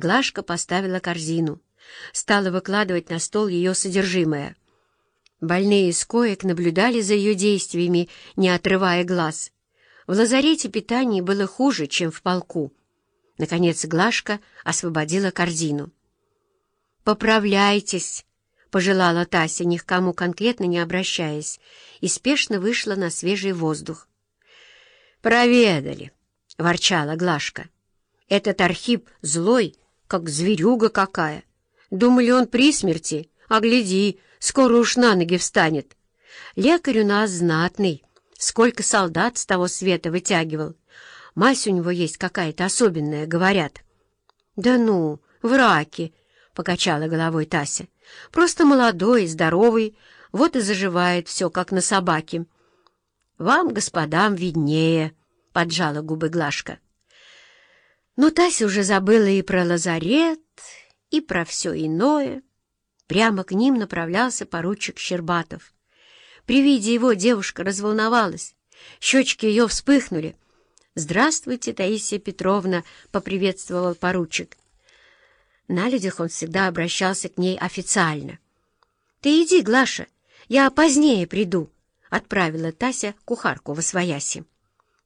Глашка поставила корзину, стала выкладывать на стол ее содержимое. Больные из коек наблюдали за ее действиями, не отрывая глаз. В лазарете питание было хуже, чем в полку. Наконец Глашка освободила корзину. «Поправляйтесь!» — пожелала Тася, ни к кому конкретно не обращаясь, и спешно вышла на свежий воздух. «Проведали!» — ворчала Глашка. «Этот Архип злой, как зверюга какая. Думали, он при смерти, а гляди, скоро уж на ноги встанет. Лекарь у нас знатный, сколько солдат с того света вытягивал. Мазь у него есть какая-то особенная, говорят». «Да ну, враки!» — покачала головой Тася. Просто молодой, здоровый, вот и заживает все, как на собаке. Вам, господам, виднее, — поджала губы Глашка. Но Тася уже забыла и про лазарет, и про все иное. Прямо к ним направлялся поручик Щербатов. При виде его девушка разволновалась, щечки ее вспыхнули. «Здравствуйте, Таисия Петровна!» — поприветствовал поручик. На людях он всегда обращался к ней официально. «Ты иди, Глаша, я позднее приду», — отправила Тася кухарку во свояси.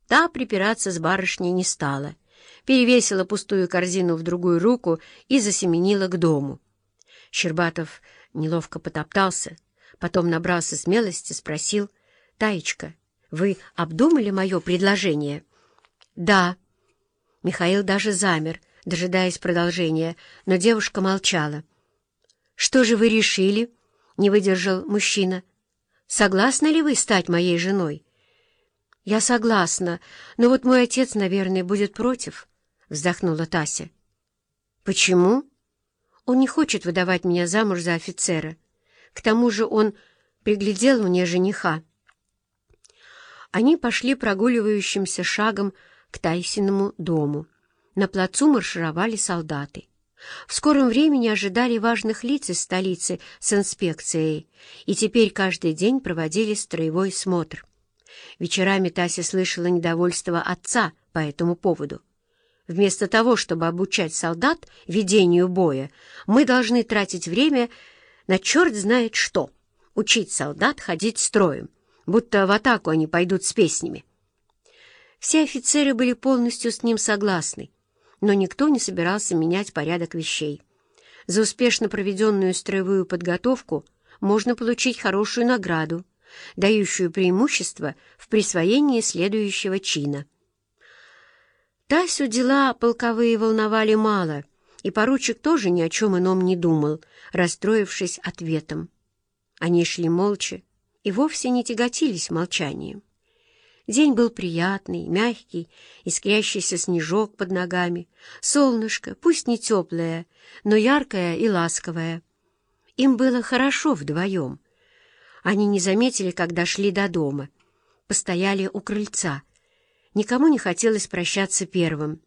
Та припираться с барышней не стала, перевесила пустую корзину в другую руку и засеменила к дому. Щербатов неловко потоптался, потом набрался смелости, спросил, «Таечка, вы обдумали мое предложение?» «Да». Михаил даже замер, — дожидаясь продолжения, но девушка молчала. «Что же вы решили?» — не выдержал мужчина. «Согласны ли вы стать моей женой?» «Я согласна, но вот мой отец, наверное, будет против», — вздохнула Тася. «Почему?» «Он не хочет выдавать меня замуж за офицера. К тому же он приглядел мне жениха». Они пошли прогуливающимся шагом к Тайсиному дому. На плацу маршировали солдаты. В скором времени ожидали важных лиц из столицы с инспекцией, и теперь каждый день проводили строевой смотр. Вечерами Тася слышала недовольство отца по этому поводу. Вместо того, чтобы обучать солдат ведению боя, мы должны тратить время на черт знает что, учить солдат ходить строем, будто в атаку они пойдут с песнями. Все офицеры были полностью с ним согласны, но никто не собирался менять порядок вещей. За успешно проведенную строевую подготовку можно получить хорошую награду, дающую преимущество в присвоении следующего чина. Тасю дела полковые волновали мало, и поручик тоже ни о чем ином не думал, расстроившись ответом. Они шли молча и вовсе не тяготились молчанием. День был приятный, мягкий, искрящийся снежок под ногами, солнышко, пусть не теплое, но яркое и ласковое. Им было хорошо вдвоем. Они не заметили, когда шли до дома. Постояли у крыльца. Никому не хотелось прощаться первым.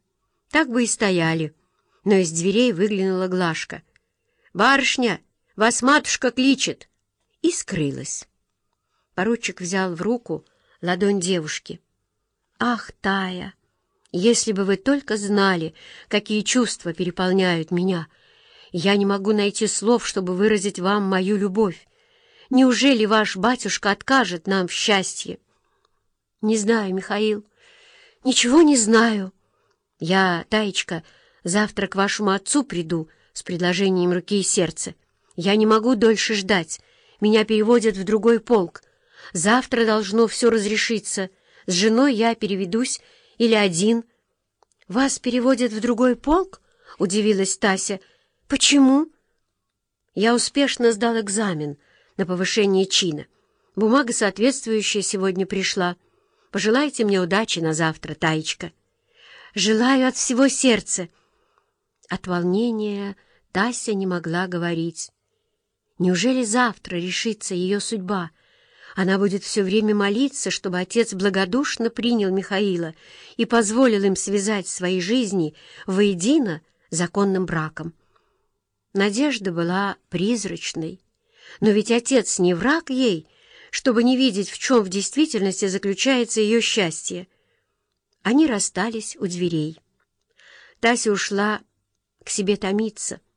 Так бы и стояли. Но из дверей выглянула Глашка. «Барышня, вас матушка кличет!» И скрылась. Поручик взял в руку ладонь девушки. «Ах, Тая, если бы вы только знали, какие чувства переполняют меня! Я не могу найти слов, чтобы выразить вам мою любовь. Неужели ваш батюшка откажет нам в счастье?» «Не знаю, Михаил, ничего не знаю. Я, Таечка, завтра к вашему отцу приду с предложением руки и сердца. Я не могу дольше ждать. Меня переводят в другой полк. Завтра должно все разрешиться. С женой я переведусь или один. — Вас переводят в другой полк? — удивилась Тася. — Почему? — Я успешно сдал экзамен на повышение чина. Бумага соответствующая сегодня пришла. Пожелайте мне удачи на завтра, Таечка. — Желаю от всего сердца. От волнения Тася не могла говорить. Неужели завтра решится ее судьба — она будет все время молиться, чтобы отец благодушно принял Михаила и позволил им связать свои жизни воедино законным браком. Надежда была призрачной, но ведь отец не враг ей, чтобы не видеть, в чем в действительности заключается ее счастье. Они расстались у дверей. Тася ушла к себе томиться.